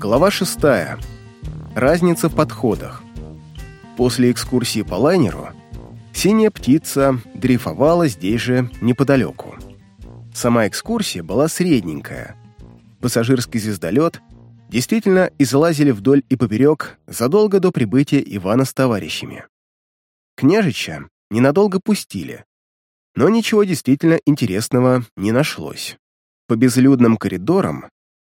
Глава 6. Разница в подходах. После экскурсии по лайнеру синяя птица дрейфовала здесь же неподалеку. Сама экскурсия была средненькая. Пассажирский звездолет действительно излазили вдоль и поперек задолго до прибытия Ивана с товарищами. Княжича ненадолго пустили, но ничего действительно интересного не нашлось. По безлюдным коридорам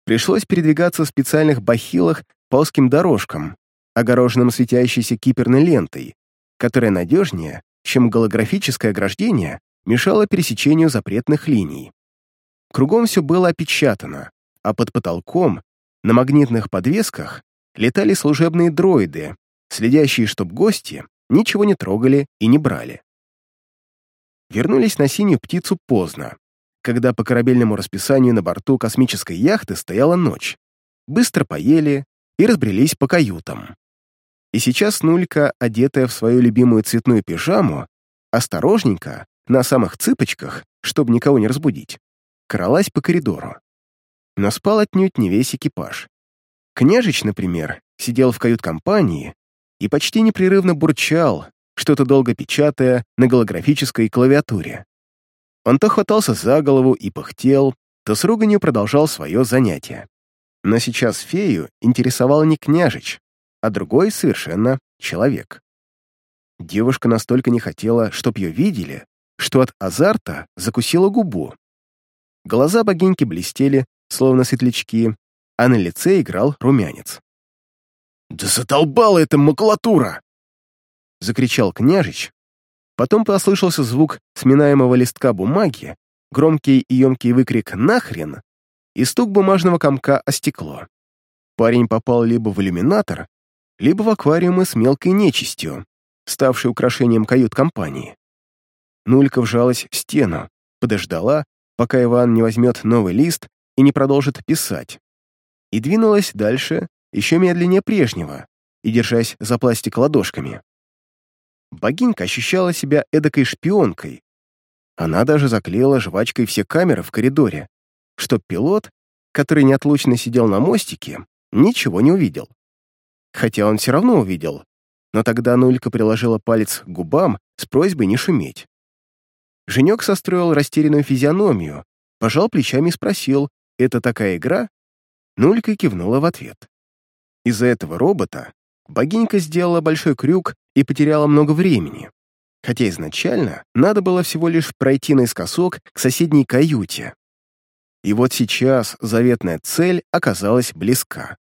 пришлось передвигаться в специальных бахилах по узким дорожкам, огороженным светящейся киперной лентой, которая надежнее, чем голографическое ограждение, мешала пересечению запретных линий. Кругом все было опечатано, а под потолком, на магнитных подвесках, летали служебные дроиды, следящие, чтоб гости ничего не трогали и не брали. Вернулись на синюю птицу поздно когда по корабельному расписанию на борту космической яхты стояла ночь. Быстро поели и разбрелись по каютам. И сейчас Нулька, одетая в свою любимую цветную пижаму, осторожненько, на самых цыпочках, чтобы никого не разбудить, кралась по коридору. Но спал отнюдь не весь экипаж. Княжич, например, сидел в кают-компании и почти непрерывно бурчал, что-то долго печатая на голографической клавиатуре. Он то хватался за голову и пыхтел, то с руганью продолжал свое занятие. Но сейчас фею интересовал не княжич, а другой совершенно человек. Девушка настолько не хотела, чтоб ее видели, что от азарта закусила губу. Глаза богиньки блестели, словно светлячки, а на лице играл румянец. «Да задолбала эта макулатура!» — закричал княжич, Потом послышался звук сминаемого листка бумаги, громкий и емкий выкрик «Нахрен!» и стук бумажного комка о стекло. Парень попал либо в иллюминатор, либо в аквариумы с мелкой нечистью, ставшей украшением кают-компании. Нулька вжалась в стену, подождала, пока Иван не возьмет новый лист и не продолжит писать, и двинулась дальше еще медленнее прежнего и держась за пластик ладошками богинька ощущала себя эдакой шпионкой. Она даже заклеила жвачкой все камеры в коридоре, чтоб пилот, который неотлучно сидел на мостике, ничего не увидел. Хотя он все равно увидел, но тогда Нулька приложила палец к губам с просьбой не шуметь. Женек состроил растерянную физиономию, пожал плечами и спросил, «Это такая игра?» Нулька кивнула в ответ. Из-за этого робота богинька сделала большой крюк и потеряла много времени, хотя изначально надо было всего лишь пройти наискосок к соседней каюте. И вот сейчас заветная цель оказалась близка,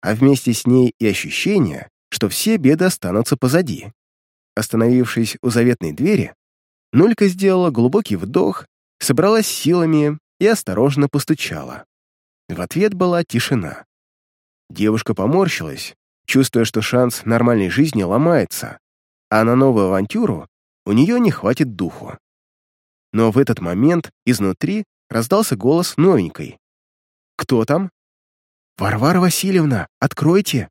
а вместе с ней и ощущение, что все беды останутся позади. Остановившись у заветной двери, Нулька сделала глубокий вдох, собралась силами и осторожно постучала. В ответ была тишина. Девушка поморщилась, чувствуя, что шанс нормальной жизни ломается, а на новую авантюру у нее не хватит духу. Но в этот момент изнутри раздался голос новенькой. «Кто там?» «Варвара Васильевна, откройте!»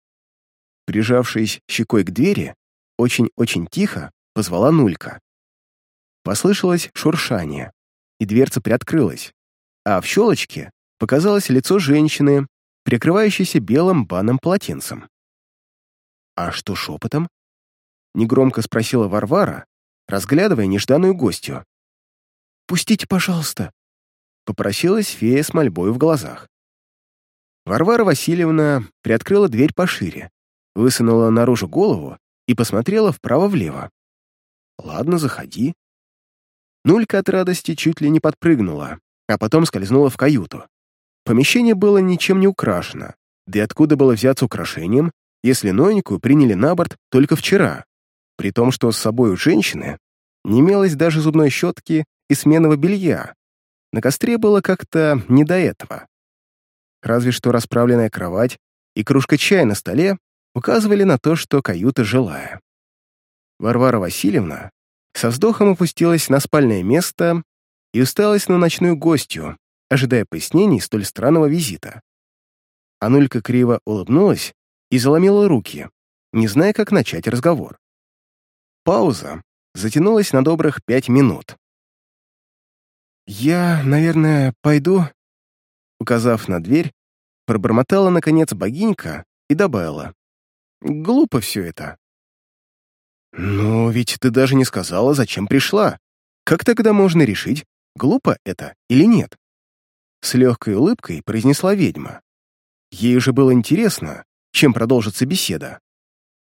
Прижавшись щекой к двери, очень-очень тихо позвала Нулька. Послышалось шуршание, и дверца приоткрылась, а в щелочке показалось лицо женщины, прикрывающейся белым банным полотенцем. «А что шепотом?» — негромко спросила Варвара, разглядывая нежданную гостью. «Пустите, пожалуйста», — попросилась фея с мольбой в глазах. Варвара Васильевна приоткрыла дверь пошире, высунула наружу голову и посмотрела вправо-влево. «Ладно, заходи». Нулька от радости чуть ли не подпрыгнула, а потом скользнула в каюту. Помещение было ничем не украшено, да и откуда было взяться украшением, если Нойнику приняли на борт только вчера, при том, что с собой у женщины не имелось даже зубной щетки и сменного белья. На костре было как-то не до этого. Разве что расправленная кровать и кружка чая на столе указывали на то, что каюта жилая. Варвара Васильевна со вздохом опустилась на спальное место и усталась на ночную гостью, ожидая пояснений столь странного визита. Анулька криво улыбнулась и заломила руки, не зная, как начать разговор. Пауза затянулась на добрых пять минут. «Я, наверное, пойду?» Указав на дверь, Пробормотала, наконец, богинька и добавила. «Глупо все это». «Но ведь ты даже не сказала, зачем пришла. Как тогда можно решить, глупо это или нет?» С легкой улыбкой произнесла ведьма. Ей уже было интересно, чем продолжится беседа.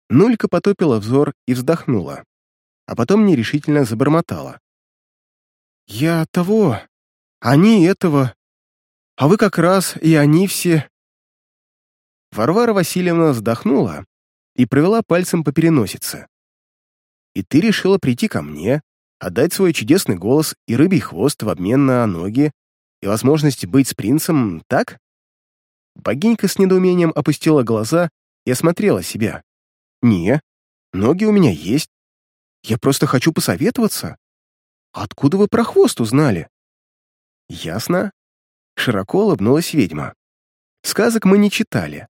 Нулька потопила взор и вздохнула, а потом нерешительно забормотала. «Я того, они этого, а вы как раз и они все...» Варвара Васильевна вздохнула и провела пальцем по переносице. «И ты решила прийти ко мне, отдать свой чудесный голос и рыбий хвост в обмен на ноги и возможность быть с принцем, так?» Богинька с недоумением опустила глаза и осмотрела себя. «Не, ноги у меня есть. Я просто хочу посоветоваться. Откуда вы про хвост узнали?» «Ясно?» Широко улыбнулась ведьма. «Сказок мы не читали.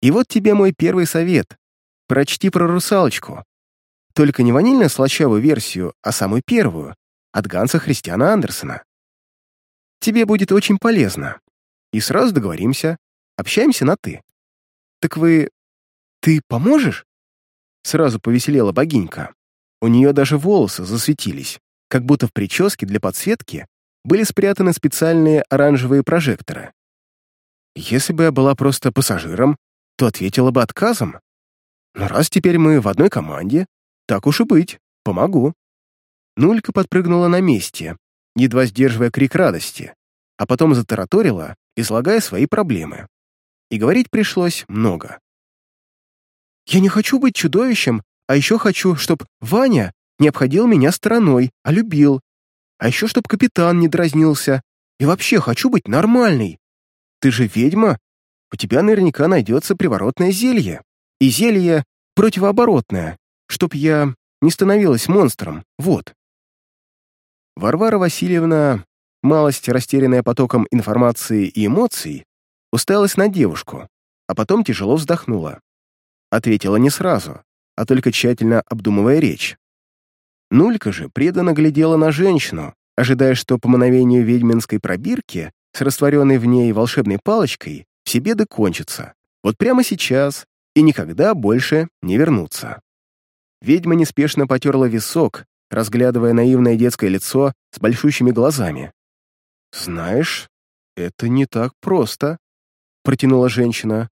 И вот тебе мой первый совет. Прочти про русалочку. Только не ванильно-слащавую версию, а самую первую, от Ганса Христиана Андерсона. Тебе будет очень полезно. И сразу договоримся, общаемся на «ты». Так вы... ты поможешь? Сразу повеселела богинька. У нее даже волосы засветились, как будто в прическе для подсветки были спрятаны специальные оранжевые прожекторы. Если бы я была просто пассажиром, то ответила бы отказом. Но раз теперь мы в одной команде, так уж и быть, помогу. Нулька подпрыгнула на месте, едва сдерживая крик радости, а потом затараторила, излагая свои проблемы. И говорить пришлось много. «Я не хочу быть чудовищем, а еще хочу, чтобы Ваня не обходил меня стороной, а любил. А еще, чтобы капитан не дразнился. И вообще хочу быть нормальной. Ты же ведьма. У тебя наверняка найдется приворотное зелье. И зелье противооборотное, чтоб я не становилась монстром. Вот». Варвара Васильевна малость растерянная потоком информации и эмоций, уставилась на девушку, а потом тяжело вздохнула. Ответила не сразу, а только тщательно обдумывая речь. Нулька же преданно глядела на женщину, ожидая, что по мановению ведьминской пробирки с растворенной в ней волшебной палочкой все беды кончатся. Вот прямо сейчас и никогда больше не вернутся. Ведьма неспешно потерла висок, разглядывая наивное детское лицо с большущими глазами. «Знаешь, это не так просто», — протянула женщина.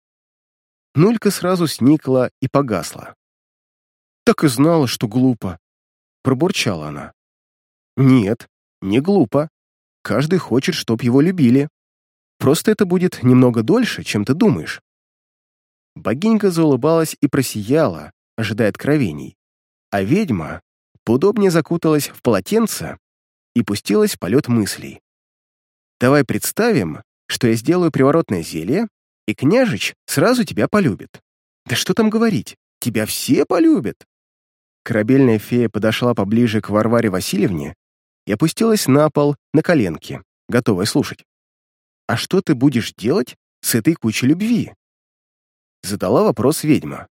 Нулька сразу сникла и погасла. «Так и знала, что глупо», — пробурчала она. «Нет, не глупо. Каждый хочет, чтоб его любили. Просто это будет немного дольше, чем ты думаешь». Богинька заулыбалась и просияла, ожидая откровений, а ведьма поудобнее закуталась в полотенце и пустилась в полет мыслей. Давай представим, что я сделаю приворотное зелье, и княжич сразу тебя полюбит. Да что там говорить, тебя все полюбят. Корабельная фея подошла поближе к Варваре Васильевне и опустилась на пол на коленки, готовая слушать. «А что ты будешь делать с этой кучей любви?» Задала вопрос ведьма.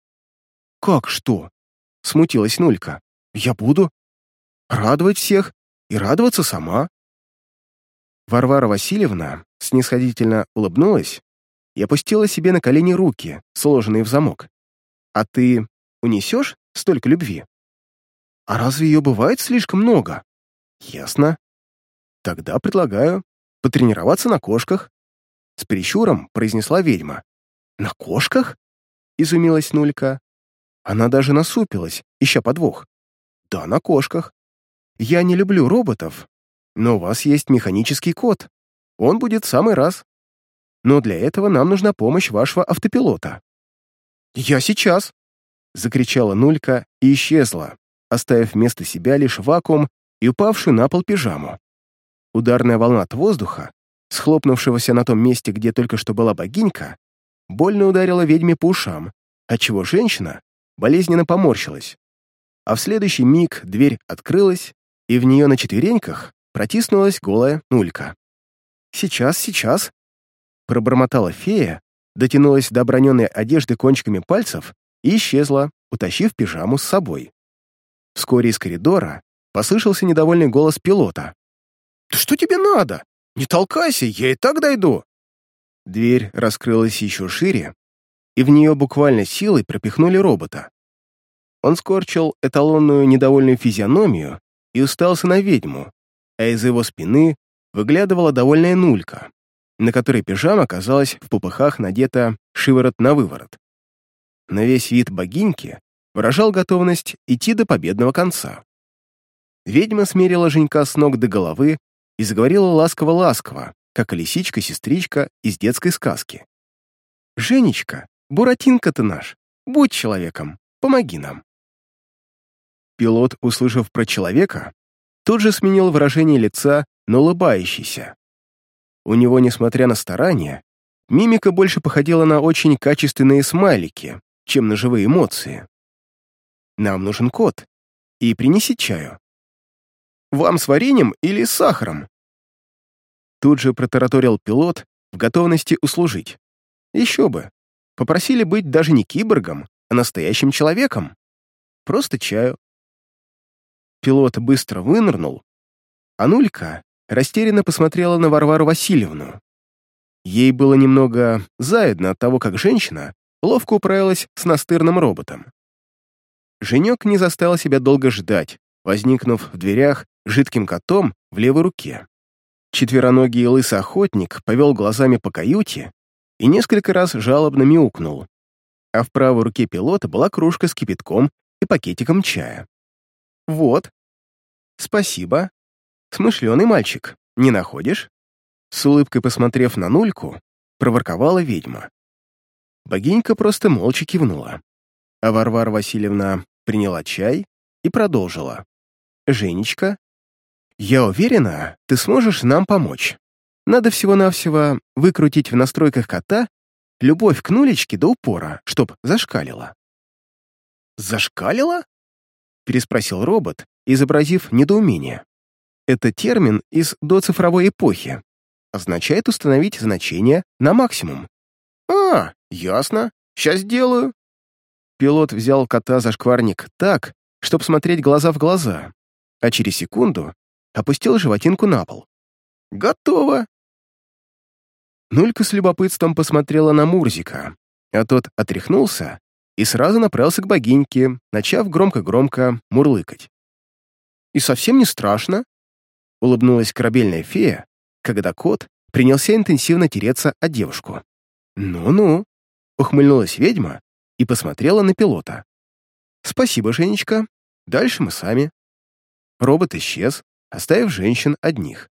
«Как что?» — смутилась Нулька. «Я буду радовать всех и радоваться сама. Варвара Васильевна снисходительно улыбнулась и опустила себе на колени руки, сложенные в замок. «А ты унесешь столько любви?» «А разве ее бывает слишком много?» «Ясно. Тогда предлагаю потренироваться на кошках». С прищуром произнесла ведьма. «На кошках?» — изумилась Нулька. Она даже насупилась, ища подвох. «Да, на кошках. Я не люблю роботов, но у вас есть механический кот. Он будет в самый раз. Но для этого нам нужна помощь вашего автопилота». «Я сейчас!» — закричала Нулька и исчезла, оставив вместо себя лишь вакуум и упавшую на пол пижаму. Ударная волна от воздуха, схлопнувшегося на том месте, где только что была богинька, больно ударила ведьме по ушам, отчего женщина болезненно поморщилась. А в следующий миг дверь открылась, и в нее на четвереньках протиснулась голая нулька. «Сейчас, сейчас!» Пробормотала фея, дотянулась до оброненной одежды кончиками пальцев и исчезла, утащив пижаму с собой. Вскоре из коридора послышался недовольный голос пилота. «Да что тебе надо? Не толкайся, я и так дойду!» Дверь раскрылась еще шире, и в нее буквально силой пропихнули робота. Он скорчил эталонную недовольную физиономию и устался на ведьму, а из его спины выглядывала довольная нулька, на которой пижама оказалась в пупыхах надета шиворот на выворот. На весь вид богиньки выражал готовность идти до победного конца. Ведьма смерила Женька с ног до головы и заговорила ласково-ласково, как лисичка-сестричка из детской сказки. «Женечка, Буратинка ты наш, будь человеком, помоги нам». Пилот, услышав про человека, тут же сменил выражение лица на улыбающийся. У него, несмотря на старания, мимика больше походила на очень качественные смайлики, чем на живые эмоции. «Нам нужен кот. И принеси чаю». «Вам с вареньем или с сахаром?» Тут же протараторил пилот в готовности услужить. Еще бы. Попросили быть даже не киборгом, а настоящим человеком. Просто чаю. Пилот быстро вынырнул, а Нулька растерянно посмотрела на Варвару Васильевну. Ей было немного заедно от того, как женщина ловко управилась с настырным роботом. Женек не заставил себя долго ждать, возникнув в дверях жидким котом в левой руке. Четвероногий лысый охотник повел глазами по каюте и несколько раз жалобно мяукнул, а в правой руке пилота была кружка с кипятком и пакетиком чая. «Вот». «Спасибо. Смышленый мальчик, не находишь?» С улыбкой посмотрев на нульку, проворковала ведьма. Богинька просто молча кивнула. А Варвара Васильевна приняла чай и продолжила. «Женечка, я уверена, ты сможешь нам помочь. Надо всего-навсего выкрутить в настройках кота любовь к нулечке до упора, чтоб зашкалила». «Зашкалила?» Переспросил робот, изобразив недоумение. Это термин из доцифровой эпохи. Означает установить значение на максимум. «А, ясно. Сейчас сделаю». Пилот взял кота за шкварник так, чтобы смотреть глаза в глаза, а через секунду опустил животинку на пол. «Готово!» Нулька с любопытством посмотрела на Мурзика, а тот отряхнулся и сразу направился к богиньке, начав громко-громко мурлыкать. «И совсем не страшно», — улыбнулась корабельная фея, когда кот принялся интенсивно тереться о девушку. «Ну-ну», — ухмыльнулась ведьма и посмотрела на пилота. «Спасибо, Женечка. Дальше мы сами». Робот исчез, оставив женщин одних.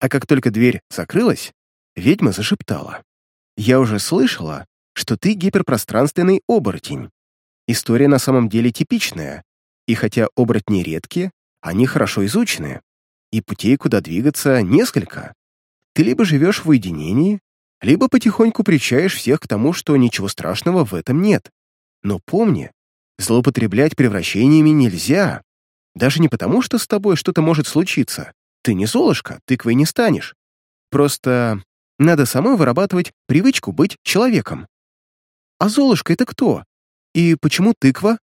А как только дверь закрылась, ведьма зашептала. «Я уже слышала, что ты гиперпространственный оборотень. История на самом деле типичная, и хотя оборотни редкие, они хорошо изучены, и путей, куда двигаться, несколько. Ты либо живешь в уединении, либо потихоньку причаешь всех к тому, что ничего страшного в этом нет. Но помни, злоупотреблять превращениями нельзя. Даже не потому, что с тобой что-то может случиться. Ты не Золушка, тыквой не станешь. Просто надо самой вырабатывать привычку быть человеком. «А Золушка — это кто? И почему тыква?»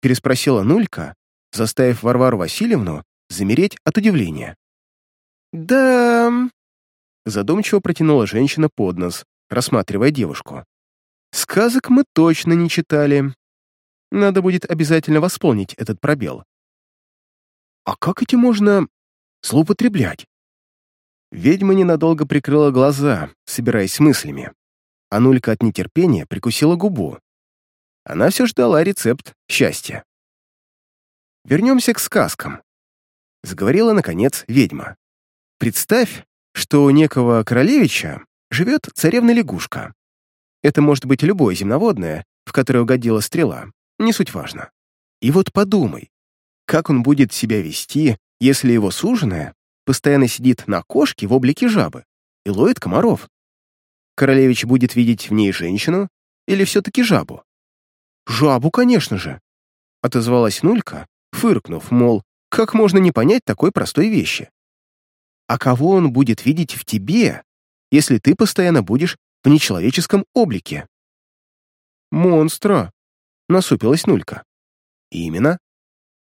переспросила Нулька, заставив Варвару Васильевну замереть от удивления. «Да...» задумчиво протянула женщина под нос, рассматривая девушку. «Сказок мы точно не читали. Надо будет обязательно восполнить этот пробел». «А как эти можно злоупотреблять?» Ведьма ненадолго прикрыла глаза, собираясь с мыслями а Нулька от нетерпения прикусила губу. Она все ждала рецепт счастья. Вернемся к сказкам. Заговорила, наконец, ведьма. Представь, что у некого королевича живет царевна-лягушка. Это может быть любое земноводное, в которое угодила стрела, не суть важно. И вот подумай, как он будет себя вести, если его суженая постоянно сидит на кошке в облике жабы и ловит комаров. Королевич будет видеть в ней женщину или все-таки жабу? «Жабу, конечно же», — отозвалась Нулька, фыркнув, мол, как можно не понять такой простой вещи? А кого он будет видеть в тебе, если ты постоянно будешь в нечеловеческом облике? «Монстра», — насупилась Нулька. «Именно.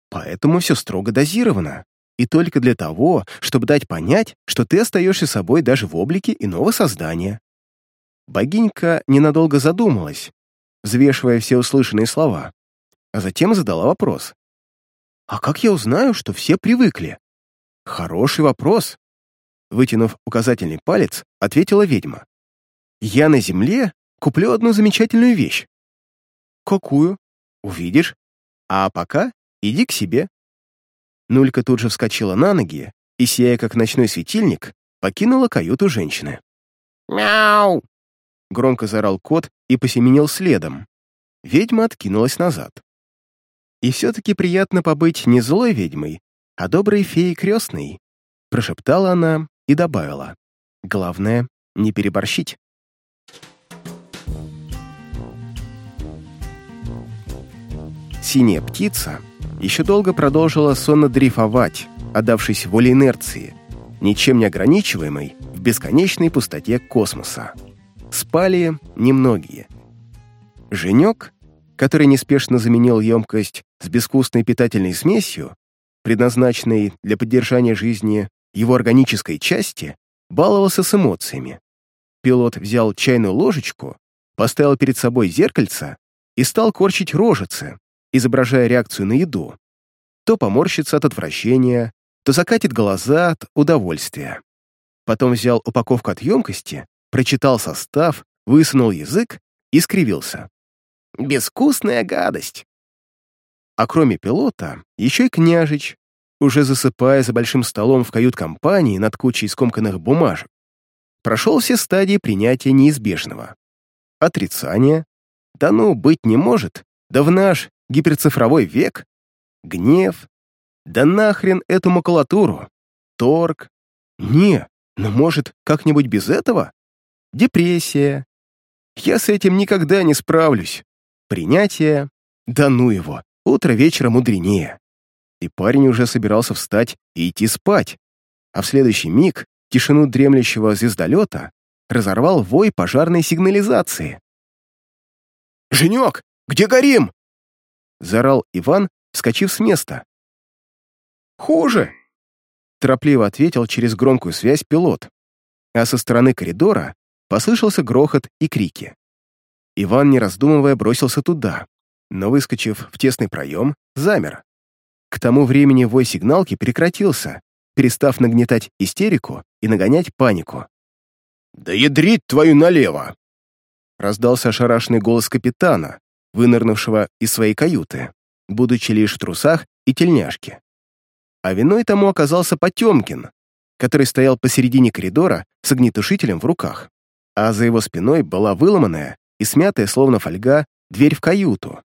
Поэтому все строго дозировано, и только для того, чтобы дать понять, что ты остаешься собой даже в облике иного создания. Богинька ненадолго задумалась, взвешивая все услышанные слова, а затем задала вопрос. «А как я узнаю, что все привыкли?» «Хороший вопрос», — вытянув указательный палец, ответила ведьма. «Я на земле куплю одну замечательную вещь». «Какую?» «Увидишь. А пока иди к себе». Нулька тут же вскочила на ноги и, сияя как ночной светильник, покинула каюту женщины. «Мяу!» Громко заорал кот и посеменил следом. Ведьма откинулась назад. И все-таки приятно побыть не злой ведьмой, а доброй феей крестной, прошептала она и добавила. Главное, не переборщить. Синяя птица еще долго продолжила сонно дрейфовать, отдавшись воле инерции, ничем не ограничиваемой в бесконечной пустоте космоса. Спали немногие. Женек, который неспешно заменил емкость с безвкусной питательной смесью, предназначенной для поддержания жизни его органической части, баловался с эмоциями. Пилот взял чайную ложечку, поставил перед собой зеркальце и стал корчить рожицы, изображая реакцию на еду. То поморщится от отвращения, то закатит глаза от удовольствия. Потом взял упаковку от емкости, прочитал состав, высунул язык и скривился. «Безвкусная гадость!» А кроме пилота, еще и княжич, уже засыпая за большим столом в кают-компании над кучей скомканных бумажек, прошел все стадии принятия неизбежного. Отрицание. Да ну, быть не может. Да в наш гиперцифровой век. Гнев. Да нахрен эту макулатуру. Торг. Не, ну, может, как-нибудь без этого? Депрессия. Я с этим никогда не справлюсь. Принятие. Да ну его. Утро вечера мудренее. И парень уже собирался встать и идти спать. А в следующий миг тишину дремлющего звездолета разорвал вой пожарной сигнализации. «Женек, где горим?» заорал Иван, вскочив с места. «Хуже!» — торопливо ответил через громкую связь пилот, а со стороны коридора послышался грохот и крики. Иван, не раздумывая, бросился туда, но, выскочив в тесный проем, замер. К тому времени вой сигналки прекратился, перестав нагнетать истерику и нагонять панику. «Да ядрить твою налево!» Раздался ошарашенный голос капитана, вынырнувшего из своей каюты, будучи лишь в трусах и тельняшке. А виной тому оказался Потемкин, который стоял посередине коридора с огнетушителем в руках, а за его спиной была выломанная и смятая, словно фольга, дверь в каюту,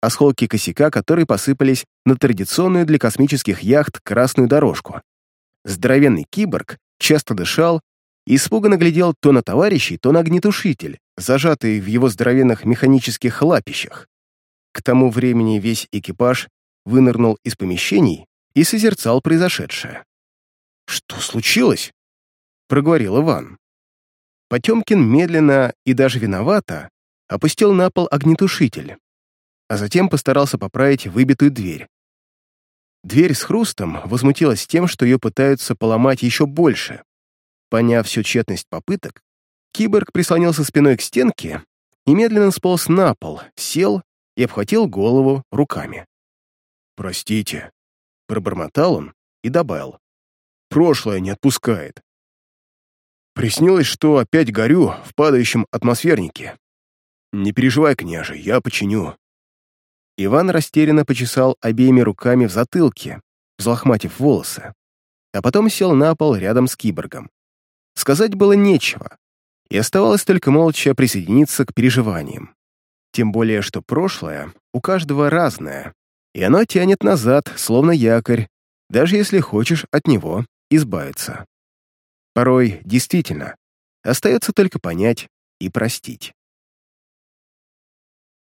осколки косяка, которые посыпались на традиционную для космических яхт красную дорожку. Здоровенный киборг часто дышал и испуганно глядел то на товарищей, то на огнетушитель, зажатый в его здоровенных механических лапищах. К тому времени весь экипаж вынырнул из помещений и созерцал произошедшее. «Что случилось?» — проговорил Иван. Потемкин медленно и даже виновато опустил на пол огнетушитель, а затем постарался поправить выбитую дверь. Дверь с хрустом возмутилась тем, что ее пытаются поломать еще больше. Поняв всю тщетность попыток, киборг прислонился спиной к стенке и медленно сполз на пол, сел и обхватил голову руками. «Простите», — пробормотал он и добавил. «Прошлое не отпускает. Приснилось, что опять горю в падающем атмосфернике. Не переживай, княже, я починю». Иван растерянно почесал обеими руками в затылке, взлохматив волосы, а потом сел на пол рядом с киборгом. Сказать было нечего, и оставалось только молча присоединиться к переживаниям. Тем более, что прошлое у каждого разное, и оно тянет назад, словно якорь, даже если хочешь от него избавиться. Порой, действительно, остается только понять и простить.